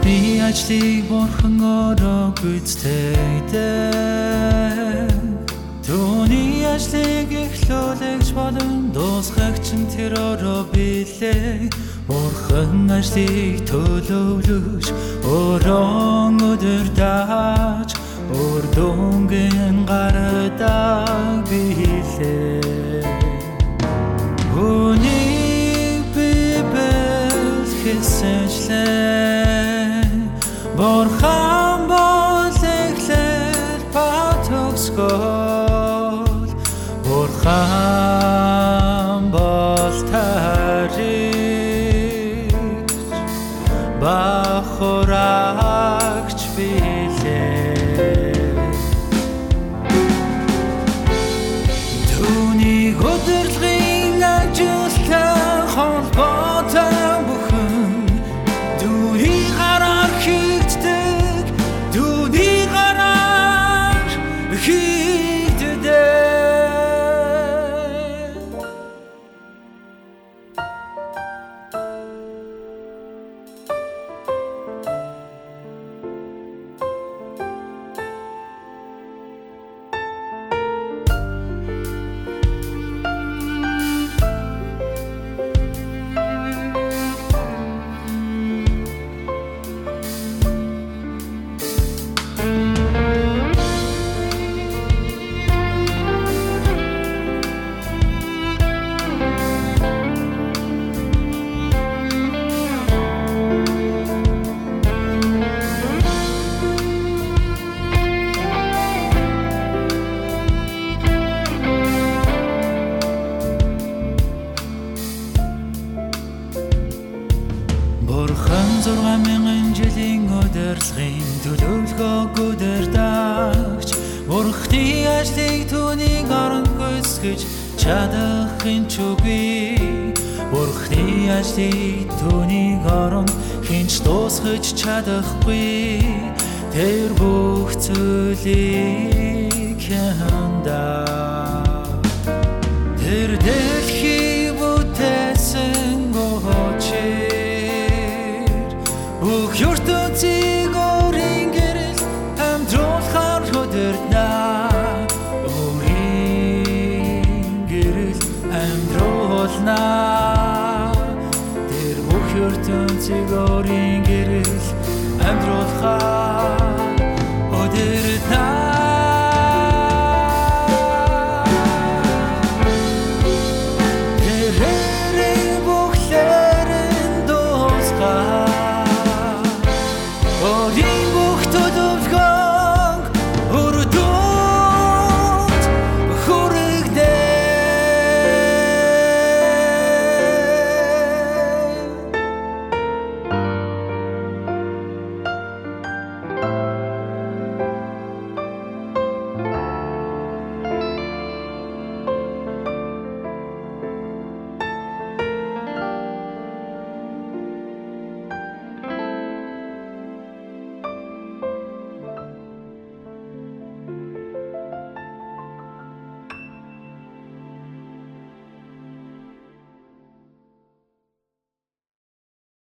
Бурхны ажлыг бурхан өрөө гүйцэтгэдэг. Түүний ажлыг эхлүүлэгч болон дуусгагч нь тэр өрөө билээ Бурхан ажлыг төлөвлөж өрөө өдөр дааж Өр дүнгийн гардаг билээ Үний бибел хэсэжлээ Бурхан бол эхлэл ба төгсгөл Бурхан бол тарих. Бахурагч билээ. Түүний өдөрлөгийн 3000 жилийн өдөрлөгийн төлөвлөгөөгүй дэрдагч Өрхтний ажлыг түүний оронхойс гэж чадах ин ч үгүй Өрхтний ажлыг түүний орон хинч дуусгаж чадахгүй. Тэр бүх зүйлийг ертөнцөг өөрийн гэрэл амьдруулхаа өдөр та